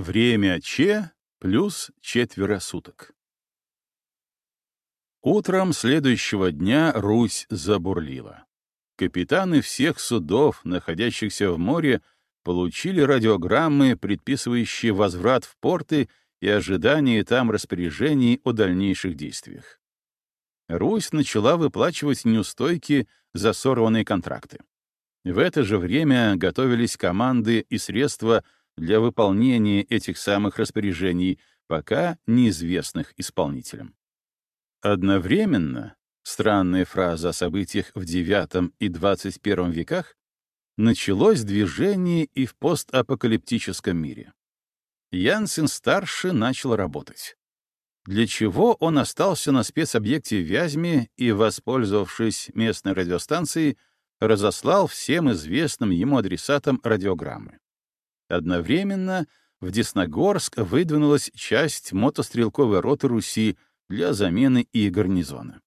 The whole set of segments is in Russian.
Время Че плюс четверо суток. Утром следующего дня Русь забурлила. Капитаны всех судов, находящихся в море, получили радиограммы, предписывающие возврат в порты и ожидание там распоряжений о дальнейших действиях. Русь начала выплачивать неустойки за сорванные контракты. В это же время готовились команды и средства для выполнения этих самых распоряжений, пока неизвестных исполнителям. Одновременно, странная фраза о событиях в IX и XXI веках, началось движение и в постапокалиптическом мире. Янсен-старший начал работать. Для чего он остался на спецобъекте в Вязьме и, воспользовавшись местной радиостанцией, разослал всем известным ему адресатам радиограммы. Одновременно в Десногорск выдвинулась часть мотострелковой роты Руси для замены и гарнизона.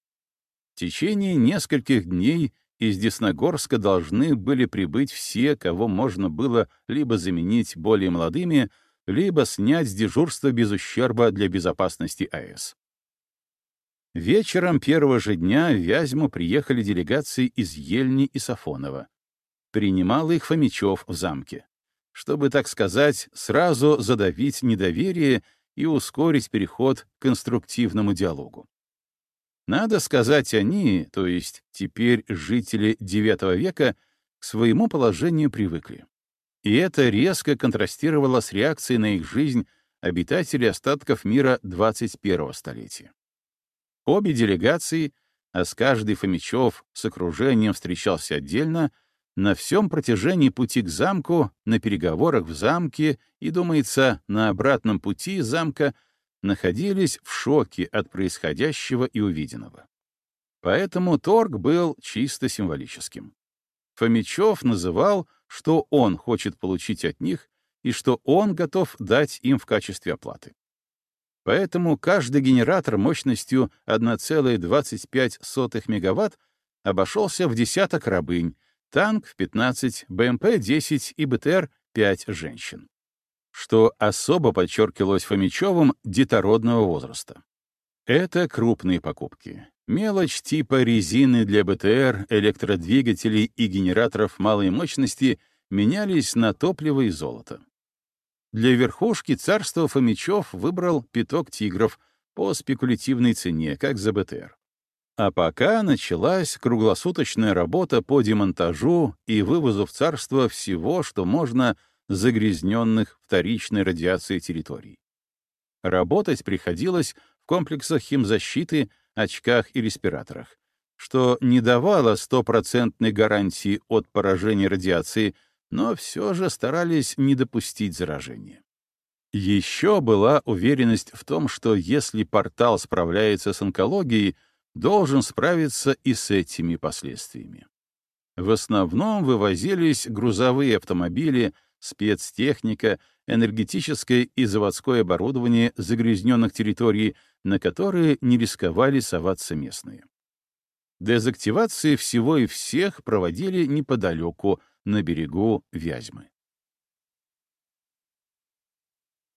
В течение нескольких дней из Десногорска должны были прибыть все, кого можно было либо заменить более молодыми, либо снять с дежурства без ущерба для безопасности АЭС. Вечером первого же дня в Вязьму приехали делегации из Ельни и Сафонова. Принимал их Фомичев в замке, чтобы, так сказать, сразу задавить недоверие и ускорить переход к конструктивному диалогу. Надо сказать, они, то есть теперь жители IX века, к своему положению привыкли. И это резко контрастировало с реакцией на их жизнь обитателей остатков мира 21-го столетия. Обе делегации, а с каждой Фомичев с окружением встречался отдельно, на всем протяжении пути к замку, на переговорах в замке и, думается, на обратном пути замка находились в шоке от происходящего и увиденного. Поэтому торг был чисто символическим. Фомичев называл что он хочет получить от них и что он готов дать им в качестве оплаты. Поэтому каждый генератор мощностью 1,25 мегаватт обошелся в десяток рабынь, танк в 15, БМП-10 и БТР-5 женщин. Что особо подчеркивалось Фомичевым детородного возраста. Это крупные покупки. Мелочь типа резины для БТР, электродвигателей и генераторов малой мощности менялись на топливо и золото. Для верхушки царства Фомичев выбрал пяток тигров по спекулятивной цене, как за БТР. А пока началась круглосуточная работа по демонтажу и вывозу в царство всего, что можно загрязненных вторичной радиацией территорий. Работать приходилось в комплексах химзащиты, очках и респираторах, что не давало стопроцентной гарантии от поражения радиации, но все же старались не допустить заражения. Еще была уверенность в том, что если портал справляется с онкологией, должен справиться и с этими последствиями. В основном вывозились грузовые автомобили, спецтехника, энергетическое и заводское оборудование загрязненных территорий, на которые не рисковали соваться местные. Дезактивации всего и всех проводили неподалеку, на берегу Вязьмы.